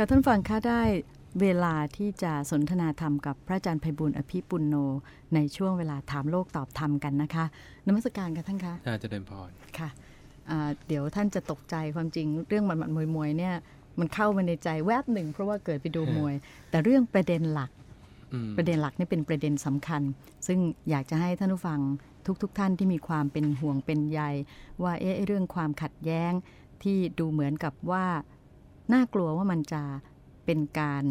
ค่ะท่านฟังคะได้เวลาที่จะสนทนาธรรมกับพระอาจารย์ไพบุญอภิปุณโน ในช่วงเวลาถามโลกตอบธรรมกันนะคะนมัสการค่ะท่านคะน่าจะเดินพรค่ะอ่าเดี๋ยวท่านจะตกใจความจริงเรื่องมันมันมวยมวยๆเนี่ยมันเข้ามาในใจแวบหนึ่ง เพราะว่าเกิดไปดูมวย แต่เรื่องประเด็นหลักอืมประเด็นหลักนี่เป็นประเด็นสำคัญ ซึ่งอยากจะให้ท่านผู้ฟังทุกๆทท่านที่มีความเป็นห่วงเป็นใยว่าเอ๊ะไอ้เรื่องความขัดแย้งที่ดูเหมือนกับว่า น่ากลัวว่ามันจะเป็นการ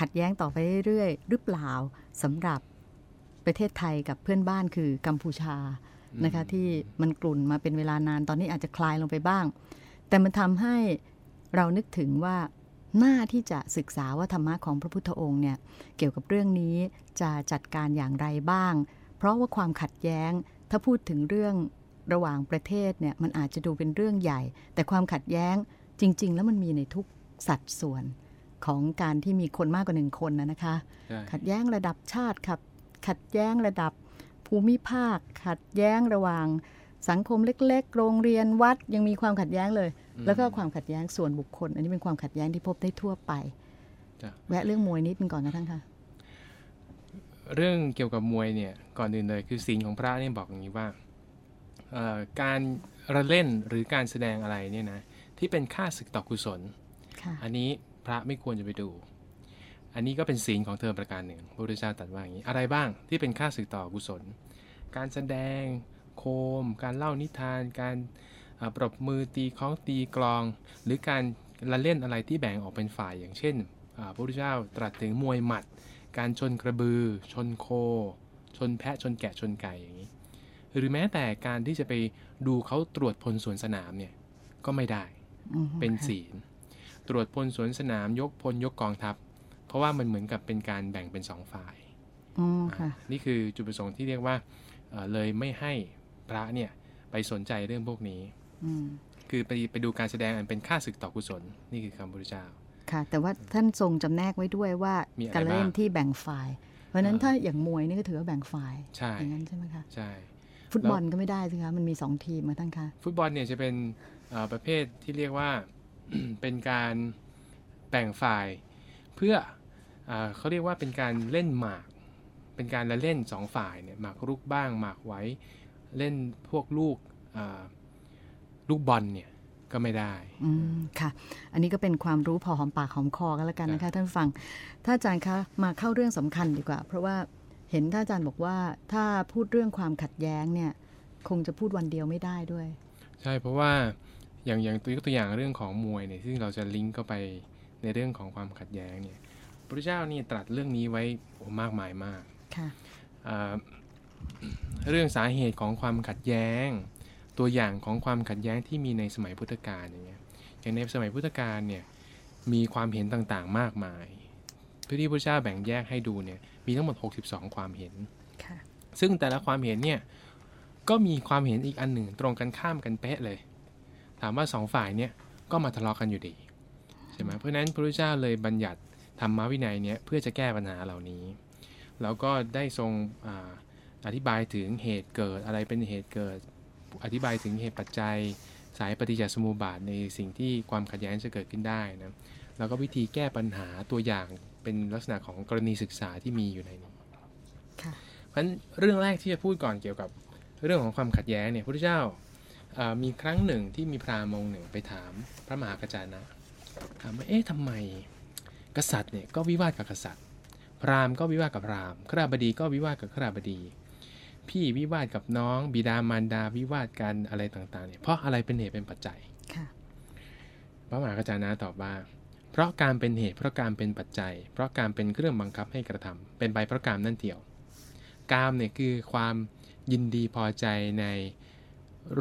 ขัดแย้งต่อไปเรื่อยๆหรือเปล่าสำหรับประเทศไทยกับเพื่อนบ้านคือกัมพูชานะคะที่มันกลุ่นมาเป็นเวลานานตอนนี้อาจจะคลายลงไปบ้าง แต่มันทำให้เรานึกถึงว่าหน้าที่จะศึกษาว่าธรรมะของพระพุทธองค์เนี่ยเกี่ยวกับเรื่องนี้จะจัดการอย่างไรบ้าง เพราะว่าความขัดแย้งถ้าพูดถึงเรื่องระหว่างประเทศเนี่ยมันอาจจะดูเป็นเรื่องใหญ่ แต่ความขัดแย้งจริง ๆ แล้วมันมีในทุก สัดส่วนของการที่มีคนมากกว่าหนึ่งคนนะนะคะใช่ขัดแย้งระดับชาติขัดขัดแย้งระดับภูมิภาค ขัดแย้งระหว่างสังคมเล็ก ๆ โรงเรียนวัดยังมีความขัดแย้งเลย แล้วก็ความขัดแย้งส่วนบุคคล อันนี้เป็นความขัดแย้งที่พบได้ทั่วไปจ้ะแวะเรื่องมวยนิดนึงก่อนนะท่านคะเรื่องเกี่ยวกับมวยเนี่ยก่อนอื่นเลยคือศีลของพระเนี่ยบอกอย่างนี้ว่าเอ่อการระเล่นหรือการแสดงอะไรเนี่ยนะที่เป็นค่าศึกต่อกุศลค่ะ อันนี้พระไม่ควรจะไปดู อันนี้ก็เป็นศีลของเธอประการหนึ่งพระพุทธเจ้าตรัสว่าอย่างนี้ อะไรบ้างที่เป็นค่าศึกต่อกุศล การแสดงโคม การเล่านิทาน การเอ่อปรบมือตีคล้องตีกลอง หรือการละเล่นอะไรที่แบ่งออกเป็นฝ่ายอย่างเช่นอ่าพระพุทธเจ้าตรัสถึงมวยหมัด การชนกระบือ ชนโค ชนแพะชนแกะชนไก่อย่างนี้ หรือแม้แต่การที่จะไปดูเขาตรวจพลสวนสนามเนี่ยก็ไม่ได้อือฮึเป็นค่ะศีล ตรวจพลสวนสนามยกพลยกกองทัพ เพราะว่ามันเหมือนกับเป็นการแบ่งเป็นสองฝ่ายอ๋อค่ะอ่านี่คือจุดประสงค์ที่เรียกว่าเอ่อเลยไม่ให้พระเนี่ยไปสนใจเรื่องพวกนี้อืมคือไปไปดูการแสดงอันเป็นค่าศึกต่อกุศลนี่คือคำพุทธเจ้าค่ะ แต่ว่าท่านทรงจำแนกไว้ด้วยว่ามีอะไรการเล่นบ้างที่แบ่งฝ่าย เพราะฉะนั้นอ่าถ้าอย่างมวยนี่ก็ถือว่าแบ่งฝ่ายใช่อย่างนั้นใช่ไหมคะใช่ฟุตบอลก็ไม่ได้สิคะมันมีสองทีมมาท่านคะฟุตบอลเนี่ยจะเป็นเอ่อประเภทที่เรียกว่า เป็นการแบ่งฝ่ายเพื่อเออเขาเรียกว่าเป็นการเล่นหมาก เป็นการละเล่นสองฝ่ายเนี่ยหมากรุกบ้างหมากไว้เล่นพวกลูกเอ่อลูกบอลเนี่ยก็ไม่ได้อืมค่ะ อันนี้ก็เป็นความรู้พอหอมปากหอมคอกันแล้วกันนะคะท่านฟัง ถ้าอาจารย์คะมาเข้าเรื่องสำคัญดีกว่า เพราะว่าเห็นท่านอาจารย์บอกว่าถ้าพูดเรื่องความขัดแย้งเนี่ยคงจะพูดวันเดียวไม่ได้ด้วย ใช่เพราะว่า อย่างอย่างตัวยกตัวอย่างเรื่องของมวยเนี่ยซึ่งเราจะลิงก์เข้าไปในเรื่องของความขัดแย้งเนี่ยพระพุทธเจ้านี่ตรัสเรื่องนี้ไว้โอ้มากมายมากค่ะอ่าเรื่องสาเหตุของความขัดแย้ง ตัวอย่างของความขัดแย้งที่มีในสมัยพุทธกาลอย่างเงี้ยอย่างในสมัยพุทธกาลเนี่ยมีความเห็นต่างๆมากมายเพื่อที่พระเจ้าแบ่งแยกให้ดูเนี่ยมีทั้งหมด 62 ความเห็นค่ะซึ่งแต่ละความเห็นเนี่ยก็มีความเห็นอีกอันหนึ่งตรงกันข้ามกันเป๊ะเลยถามว่าสองฝ่ายเนี่ยก็มาทะเลาะกันอยู่ดีใช่ไหมเพราะฉะนั้นพระพุทธเจ้าเลยบัญญัติธรรมวินัยเนี่ยเพื่อจะแก้ปัญหาเหล่านี้ แล้วก็ได้ทรงอาอธิบายถึงเหตุเกิดอะไรเป็นเหตุเกิด อธิบายถึงเหตุปัจจัย สายปฏิจจสมุปบาทในสิ่งที่ความขัดแย้งจะเกิดขึ้นได้นะแล้วก็วิธีแก้ปัญหาตัวอย่างเป็นลักษณะของกรณีศึกษาที่มีอยู่ในนี้ค่ะเพราะฉะนั้นเรื่องแรกที่จะพูดก่อนเกี่ยวกับเรื่องของความขัดแย้งเนี่ยพระพุทธเจ้าเอ่อ มีครั้งหนึ่งที่มีพราหมณ์องค์หนึ่งไปถามพระมหากจานะถามว่าเอ๊ะทำไมกษัตริย์เนี่ยก็วิวาทกับกษัตริย์ พราหมณ์ก็วิวาทกับพราหมณ์ข้าบดีก็วิวาทกับข้าบดี พี่วิวาทกับน้องบิดามารดาวิวาทกันอะไรต่างๆเนี่ยเพราะอะไรเป็นเหตุเป็นปัจจัยค่ะพระมหากจานะตอบว่า เพราะการเป็นเหตุเพราะการเป็นปัจจัย เพราะการเป็นเครื่องบังคับให้กระทำเป็นไปเพราะกามนั่นเดียวกามเนี่ยคือความยินดีพอใจใน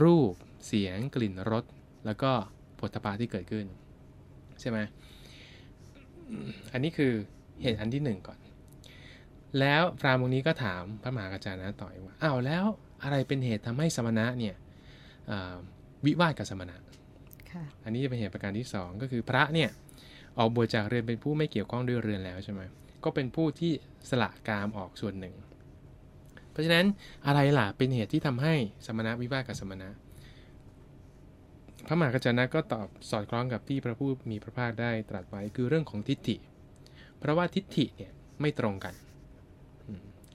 รูป เสียง กลิ่น รส แล้วก็ผลตภะที่เกิดขึ้น ใช่ไหมอืมอันนี้คือเหตุอันที่หนึ่งก่อน แล้วพราหมณ์องค์นี้ก็ถามพระมหากจานะต่ออีกว่าอ้าวแล้วอะไรเป็นเหตุทำให้สมณะเนี่ยอ่าวิวาทกับสมณะค่ะอันนี้จะเป็นเหตุประการที่ 2 ก็คือพระเนี่ยออกบวชจากเรือนเป็นผู้ไม่เกี่ยวข้องด้วยเรือนแล้วใช่ไหมก็เป็นผู้ที่สละกามออกส่วนหนึ่ง เพราะฉะนั้นอะไรล่ะเป็นเหตุที่ทำให้สมณะวิวาทกับสมณะ พระมหากจนะก็ตอบสอดคล้องกับที่พระผู้มีพระภาคได้ตรัสไว้คือเรื่องของทิฏฐิ เพราะว่าทิฏฐิเนี่ยไม่ตรงกัน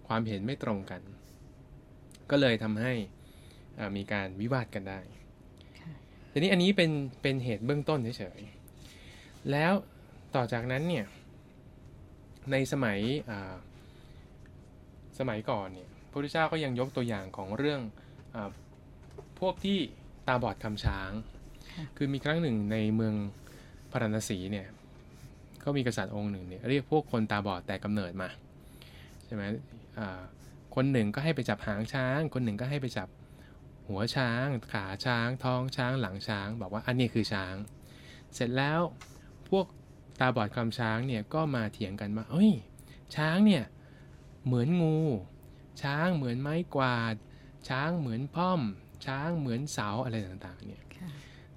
ความเห็นไม่ตรงกัน ก็เลยทำให้มีการวิวาทกันได้ทีนี้อันนี้เป็นเป็นเหตุเบื้องต้นเฉยๆ แล้วต่อจากนั้นเนี่ยในสมัยสมัยก่อนเนี่ย พระพุทธเจ้าก็ยังยกตัวอย่างของเรื่องอพวกที่ตาบอดคำช้าง คือมีครั้งหนึ่งในเมืองพาราณสีเนี่ยก็มีกษัตริย์องค์หนึ่งเนี่ยเรียกพวกคนตาบอดแต่กำเนิดมาใช่ไหมคนหนึ่งก็ให้ไปจับหางช้าง คนหนึ่งก็ให้ไปจับหัวช้าง ขาช้าง ท้องช้าง หลังช้าง บอกว่าอันนี้คือช้าง เสร็จแล้วพวกตาบอดคำช้างเนี่ยก็มาเถียงกันว่าเฮ้ยช้างเนี่ยเหมือนงู ช้างเหมือนไม้กวาด ช้างเหมือนพ่อม ช้างเหมือนเสาอะไรต่างๆเนี่ย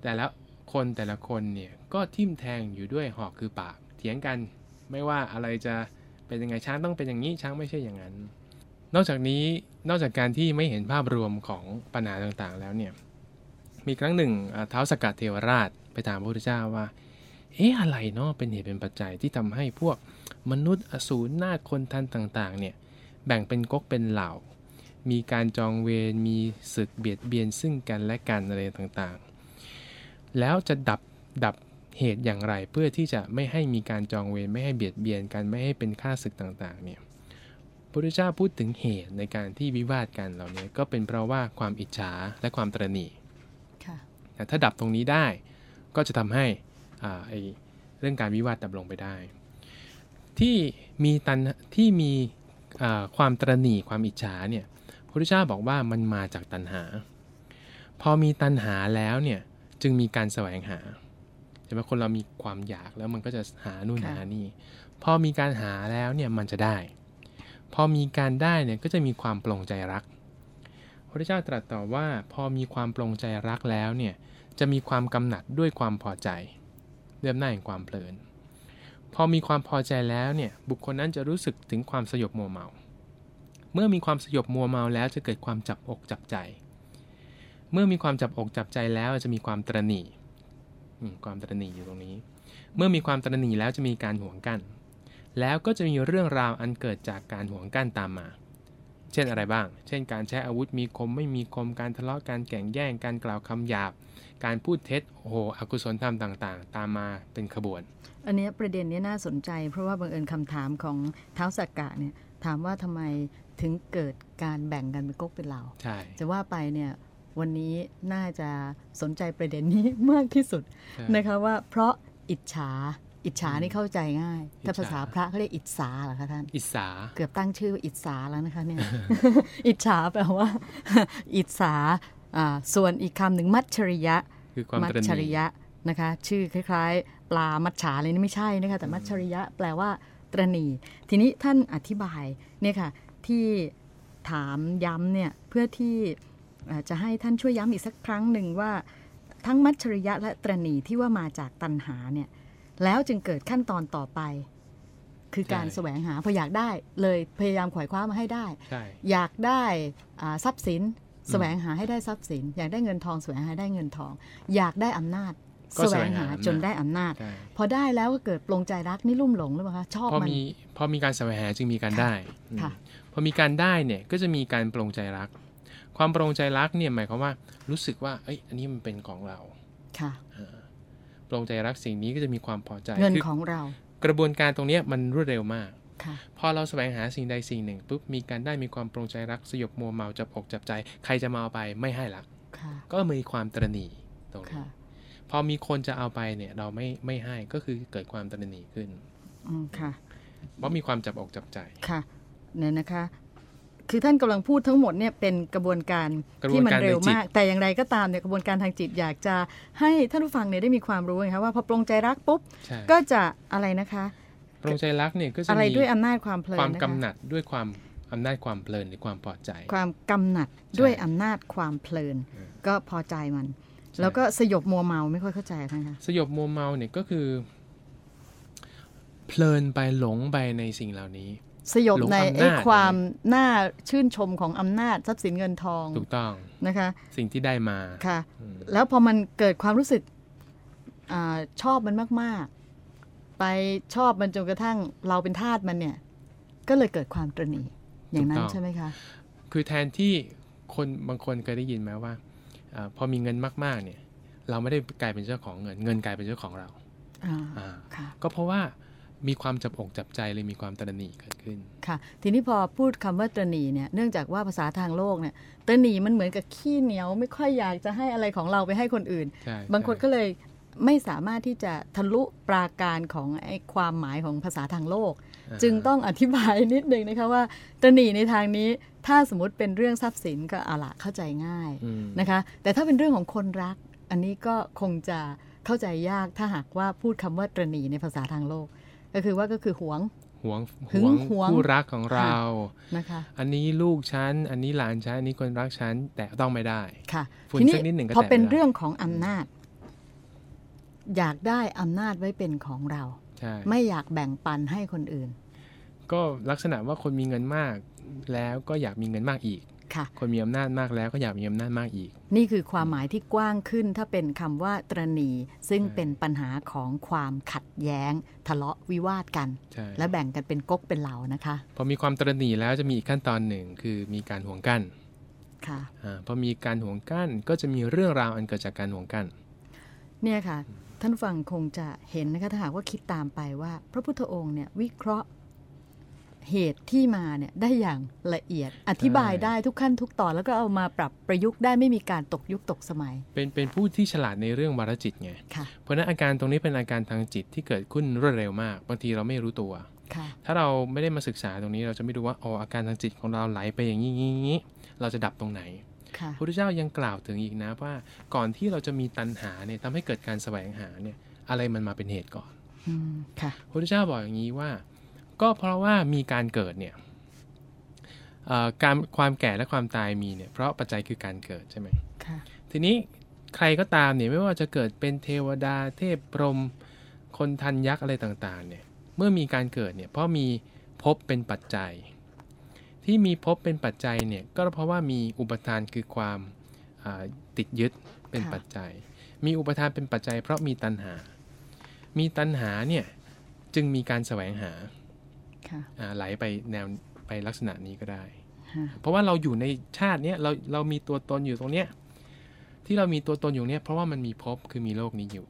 แต่ละคนแต่ละคนเนี่ยก็ทิ่มแทงอยู่ด้วยหอกคือปากเถียงกันไม่ว่าอะไรจะเป็นยังไงช้างต้องเป็นอย่างนี้ช้างไม่ใช่อย่างนั้น นอกจากนี้นอกจากการที่ไม่เห็นภาพรวมของปัญหาต่างๆแล้วเนี่ยมีครั้งหนึ่งเท้าสกัดเทวราชไปถามพระพุทธเจ้าว่า เอ๊ะอะไรเนาะเป็นเหตุเป็นปัจจัยที่ทำให้พวกมนุษย์อสูรนาคคนทันต่าง ๆ เนี่ย แบ่งเป็นก๊กเป็นเหล่า มีการจองเวร มีศึกเบียดเบียนซึ่งกันและกันอะไรต่างๆ แล้วจะดับดับเหตุอย่างไรเพื่อที่จะไม่ให้มีการจองเวรไม่ให้เบียดเบียนกันไม่ให้เป็นค่าศึกต่างๆเนี่ยพระพุทธเจ้าพูดถึงเหตุในการที่วิวาทกันเหล่านี้ก็เป็นเพราะว่าความอิจฉาและความตรณีแต่ถ้าดับตรงนี้ได้ก็จะทำให้ไอเรื่องการวิวาทดับลงไปได้ ที่มีตันที่มี ความตรณีความอิจฉาเนี่ยพระพุทธเจ้าบอกว่ามันมาจากตัณหา พอมีตัณหาแล้วเนี่ยจึงมีการแสวงหาใช่ไหมคนเรามีความอยากแล้วมันก็จะหานู่นหานี่ พอมีการหาแล้วเนี่ยมันจะได้ พอมีการได้เนี่ยก็จะมีความปลงใจรัก พระพุทธเจ้าตรัสต่อว่า พอมีความปลงใจรักแล้วเนี่ยจะมีความกำหนัดด้วยความพอใจเรื่อมหน้าแห่งความเพลิน พอมีความพอใจแล้วเนี่ยบุคคลนั้นจะรู้สึกถึงความสยบมัวเมา เมื่อมีความสยบมัวเมาแล้วจะเกิดความจับอกจับใจ เมื่อมีความจับอกจับใจแล้วจะมีความตรณีความตรณีอยู่ตรงนี้ เมื่อมีความตรณีแล้วจะมีการห่วงกัน แล้วก็จะมีเรื่องราวอันเกิดจากการห่วงกันตามมา เช่นอะไรบ้าง เช่น การใช้อาวุธมีคมไม่มีคม การทะเลาะ การแข่งแย่ง การกล่าวคำหยาบ การพูดเท็จ โอ้โห อกุศลธรรมต่าง ๆ ตามมาเป็นขบวน อันนี้ประเด็นนี้น่าสนใจ เพราะว่าบังเอิญคำถามของเท้าสักกะเนี่ยถามว่าทำไมถึงเกิดการแบ่งกันเป็นก๊กเป็นเหล่า ใช่ จะว่าไปเนี่ยวันนี้น่าจะสนใจประเด็นนี้มากที่สุดนะคะว่าเพราะอิจฉา อิจฉานี่เข้าใจง่าย ถ้าภาษาพระเขาเรียกอิจฉาเหรอคะท่าน อิจฉา เกือบตั้งชื่ออิจฉาแล้วนะคะเนี่ย อิจฉาแปลว่า อิจฉาส่วนอีกคำหนึ่งมัจฉริยะ คือความมัจฉริยะนะคะ ชื่อคล้ายๆ ปลา มัจฉาเลยนี่ไม่ใช่นะคะ แต่มัจฉริยะแปลว่าตรณี ทีนี้ท่านอธิบายเนี่ยค่ะที่ถามย้ำเนี่ยเพื่อที่จะให้ท่านช่วยย้ำอีกสักครั้งหนึ่งว่า ทั้งมัจฉริยะและตรณีที่ว่ามาจากตัณหาเนี่ย แล้วจึงเกิดขั้นตอนต่อไป คือการแสวงหาพออยากได้เลยพยายามขวายคว้ามาให้ได้ อยากได้ทรัพย์สินแสวงหาให้ได้ทรัพย์สิน อยากได้เงินทองแสวงหาได้เงินทอง อยากได้อำนาจแสวงหาจนได้อำนาจ พอได้แล้วก็เกิดปลงใจรักนี่ลุ่มหลงหรือเปล่าคะชอบมันพอมีพอมีการแสวงหาจึงมีการได้พอมีการได้เนี่ยก็จะมีการปลงใจรัก ความปลงใจรักเนี่ยหมายความว่ารู้สึกว่าเอ้ยอันนี้มันเป็นของเราค่ะป ลงใจรักสิ่งนี้ก็จะมีความพอใจเงินของเรา กระบวนการตรงนี้มันรวดเร็วมากพอเราแสวงหาสิ่งใดสิ่งหนึ่งปุ๊บมีการได้มีความปรงใจรักสยบมัวเมาจับอกจับใจ ใครจะมาเอาไปไม่ให้ละก็มีความตรณีตรงนี้พอมีคนจะเอาไปเนี่ยเราไม่ไม่ให้ก็คือเกิดความตรณีขึ้นอืมค่ะเพราะมีความจับอกจับใจค่ะเนี่ยนะคะ คือท่านกำลังพูดทั้งหมดเนี่ยเป็นกระบวนการที่มันเร็วมาก แต่อย่างไรก็ตามเนี่ยกระบวนการทางจิตอยากจะให้ท่านผู้ฟังเนี่ยได้มีความรู้ไงคะว่าพอปรงใจรักปุ๊บก็จะอะไรนะคะปรงใจรักเนี่ยก็จะอะไรด้วยอำนาจความเพลินความกำหนัดด้วยความอำนาจความเพลินหรือความพอใจ ความกำหนัดด้วยอำนาจความเพลิน ก็พอใจมัน แล้วก็สยบมัวเมาไม่ค่อยเข้าใจนะคะสยบมัวเมาเนี่ยก็คือ เพลินไปหลงไปในสิ่งเหล่านี้ สยบหลงในอำนาจไอ้ความน่าชื่นชมของอำนาจทรัพย์สินเงินทองถูกต้องนะคะ สิ่งที่ได้มาค่ะอืมแล้วพอมันเกิดความรู้สึกอาชอบมันมาก ๆ ไปชอบมันจนกระทั่งเราเป็นทาสมันเนี่ย ก็เลยเกิดความตระหนี่อย่างนั้นใช่ไหมคะ คือแทนที่คนบางคนเคยได้ยินไหมว่าอาพอมีเงินมาก ๆ เนี่ย เราไม่ได้กลายเป็นเจ้าของเงิน เงินกลายเป็นเจ้าของเราอ่าอ่าค่ะก็เพราะว่า มีความจับอกจับใจเลยมีความตระหนี่เกิดขึ้น ค่ะ ทีนี้พอพูดคำว่าตระหนี่เนี่ย เนื่องจากว่าภาษาทางโลกเนี่ยตระหนี่มันเหมือนกับขี้เหนียว ไม่ค่อยอยากจะให้อะไรของเราไปให้คนอื่นใช่บางคนใช่ก็เลยไม่สามารถที่จะทะลุปราการของไอ้ความหมายของภาษาทางโลกาจึงต้องอธิบายนิดนึงนะคะว่าตระหนี่ในทางนี้ถ้าสมมติเป็นเรื่องทรัพย์สินก็เอาละเข้าใจง่ายอืมนะคะ แต่ถ้าเป็นเรื่องของคนรัก อันนี้ก็คงจะเข้าใจยากถ้าหากว่าพูดคำว่าตระหนี่ในภาษาทางโลก ก็คือว่าก็คือหวงหวงหึงหวงคู่รักของเรานะคะอันนี้ลูกฉัน อันนี้หลานฉัน อันนี้คนรักฉัน แต่ต้องไม่ได้ค่ะฝุ่นทีนี้สักนิดหนึ่งก็พอแตะเป็นไม่ได้เรื่องของอำนาจ อยากได้อำนาจไว้เป็นของเราใช่ไม่อยากแบ่งปันให้คนอื่น ก็ลักษณะว่าคนมีเงินมาก แล้วก็อยากมีเงินมากอีก ค่ะคนมีอำนาจมากแล้วก็อยากมีอำนาจมากอีก นี่คือความหมายที่กว้างขึ้นถ้าเป็นคำว่าตรณีซึ่งใช่เป็นปัญหาของความขัดแย้ง ทะเลาะวิวาทกันใช่และแบ่งกันเป็นก๊กเป็นเหล่านะคะ พอมีความตระหนี่แล้วจะมีอีกขั้นตอนหนึ่งคือมีการห่วงกั้นค่ะอาพอมีการห่วงกั้นก็จะมีเรื่องราวอันเกิดจากการห่วงกั้นเนี่ยค่ะท่านผู้ฟังคงจะเห็นนะคะถ้าหากว่าคิดตามไปว่า พระพุทธองค์เนี่ยวิเคราะห์ เหตุที่มาเนี่ยได้อย่างละเอียดอธิบายได้ทุกขั้นทุกตอนแล้วก็เอามาปรับประยุกต์ได้ไม่มีการตกยุคตกสมัย เป็นเป็นผู้ที่ฉลาดในเรื่องวารจิตไงค่ะเพราะฉะนั้นอาการตรงนี้เป็นอาการทางจิตที่เกิดขึ้นรวดเร็วมากบางทีเราไม่รู้ตัวค่ะถ้าเราไม่ได้มาศึกษาตรงนี้เราจะไม่รู้ว่าอ๋ออาการทางจิตของเราไหลไปอย่างนี้อย่างนี้เราจะดับตรงไหนค่ะพระพุทธเจ้ายังกล่าวถึงอีกนะว่าก่อนที่เราจะมีตัณหาเนี่ยทำให้เกิดการแสวงหาเนี่ยอะไรมันมาเป็นเหตุก่อนอืมค่ะพระพุทธเจ้าบอกอย่างนี้ว่า ก็เพราะว่ามีการเกิดเนี่ยเอ่อการความแก่และความตายมีเนี่ยเพราะปัจจัยคือการเกิดใช่ไหมค่ะทีนี้ใครก็ตามเนี่ยไม่ว่าจะเกิดเป็นเทวดาเทพพรหมคนทันยักษ์อะไรต่างๆเนี่ยเมื่อมีการเกิดเนี่ยเพราะมีภพเป็นปัจจัย ที่มีภพเป็นปัจจัยเนี่ยก็เพราะว่ามีอุปทานคือความอ่าติดยึดเป็นค่ะปัจจัย มีอุปทานเป็นปัจจัย เพราะมีตัณหา มีตัณหาเนี่ยจึงมีการแสวงหาค่ะอ่า ไหลไปแนวไปลักษณะนี้ก็ได้ฮะเพราะว่าเราอยู่ในชาติเนี้ยเราเรามีตัวตนอยู่ตรงเนี้ยที่เรามีตัวตนอยู่เนี้ยเพราะว่ามันมีภพคือมีโลกนี้อยู่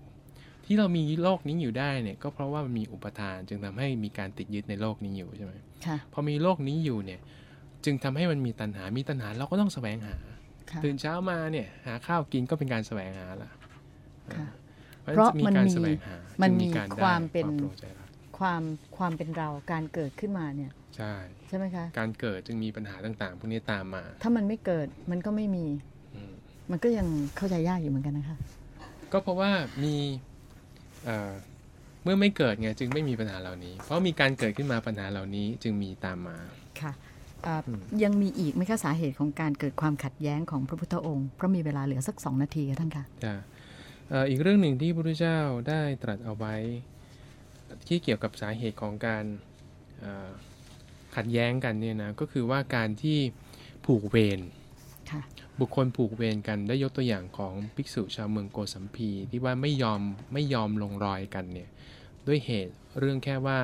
ที่เรามีโลกนี้อยู่ได้เนี่ยก็เพราะว่ามันมีอุปทาน จึงทำให้มีการติดยึดในโลกนี้อยู่ใช่ไหมค่ะพอมีโลกนี้อยู่เนี่ยจึงทำให้มันมีตัณหา มีตัณหาเราก็ต้องแสวงหาค่ะตื่นเช้ามาเนี่ยหาข้าวกินก็เป็นการแสวงหาละค่ะเพราะเพราะฉะนั้นมันจะมีการมีแสวงหามันจึงมีการได้ความเป็นโปร่งใจรัก ความความเป็นเราการเกิดขึ้นมาเนี่ยใช่ใช่ไหมคะ การเกิดจึงมีปัญหาต่างๆ พวกนี้ตามมา ถ้ามันไม่เกิดมันก็ไม่มีอืมมันก็ยังเข้าใจยากอยู่เหมือนกันนะคะ ก็เพราะว่ามีเอ่อเมื่อไม่เกิดไงจึงไม่มีปัญหาเหล่านี้ เพราะมีการเกิดขึ้นมาปัญหาเหล่านี้จึงมีตามมาค่ะอ่าอืมยังมีอีกไหมคะสาเหตุของการเกิดความขัดแย้งของพระพุทธองค์เพราะมีเวลาเหลือสักสองนาทีค่ะท่านคะจ้ะเอ่ออีกเรื่องหนึ่งที่พระพุทธเจ้าได้ตรัสเอาไว้ ที่เกี่ยวกับสาเหตุของการเอ่อขัดแย้งกันเนี่ยนะก็คือว่าการที่ผูกเวรค่ะบุคคลผูกเวรกันได้ยกตัวอย่างของภิกษุชาวเมืองโกสัมพีที่ว่าไม่ยอมไม่ยอมลงรอยกันเนี่ยด้วยเหตุเรื่องแค่ว่า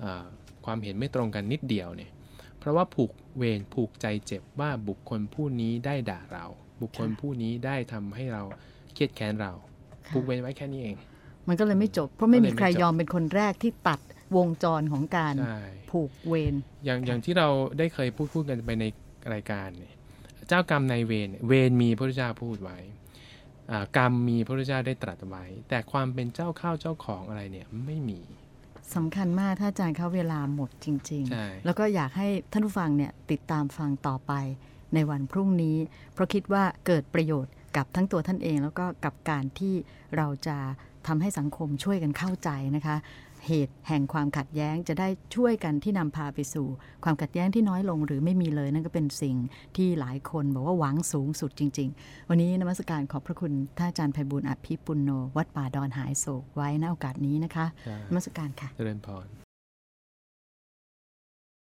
เอ่อความเห็นไม่ตรงกันนิดเดียวเนี่ยเพราะว่าผูกเวรผูกใจเจ็บว่าบุคคลผู้นี้ได้ด่าเรา บุคคลค่ะผู้นี้ได้ทำให้เราเครียดแค้นเราค่ะผูกเวรไว้แค่นี้เอง มันก็เลยไม่จบ เพราะไม่มีก็เลยไม่ใครจบยอมเป็นคนแรกที่ตัดวงจรของการใช่ผูกเวรอย่างอย่างที่เราได้เคยพูดพูดกันไปในรายการเนี่ยเจ้ากรรมนายเวรเนี่ยเวรมีพระพุทธเจ้าพูดไว้อ่ากรรมมีพระพุทธเจ้าได้ตรัสไว้ แต่ความเป็นเจ้าข้าวเจ้าของอะไรเนี่ยไม่มีสำคัญมากถ้าอาจารย์เขาเวลาหมดจริงใช่ๆแล้วก็อยากให้ท่านผู้ฟังเนี่ยติดตามฟังต่อไปในวันพรุ่งนี้ เพราะคิดว่าเกิดประโยชน์กับทั้งตัวท่านเอง แล้วก็กับการที่เราจะ ทำให้สังคมช่วยกันเข้าใจนะคะ เหตุแห่งความขัดแย้งจะได้ช่วยกันที่นำพาไปสู่ ความขัดแย้งที่น้อยลงหรือไม่มีเลยนั่นก็เป็นสิ่งที่หลายคนบอกว่าหวังสูงสุดจริง ๆ วันนี้นมัสการขอบพระคุณท่านอาจารย์ไพบุญอภิปุณโน วัดป่าดอนหายโศกไว้ณโอกาสนี้นะคะใช่นมัสการค่ะเจริญพร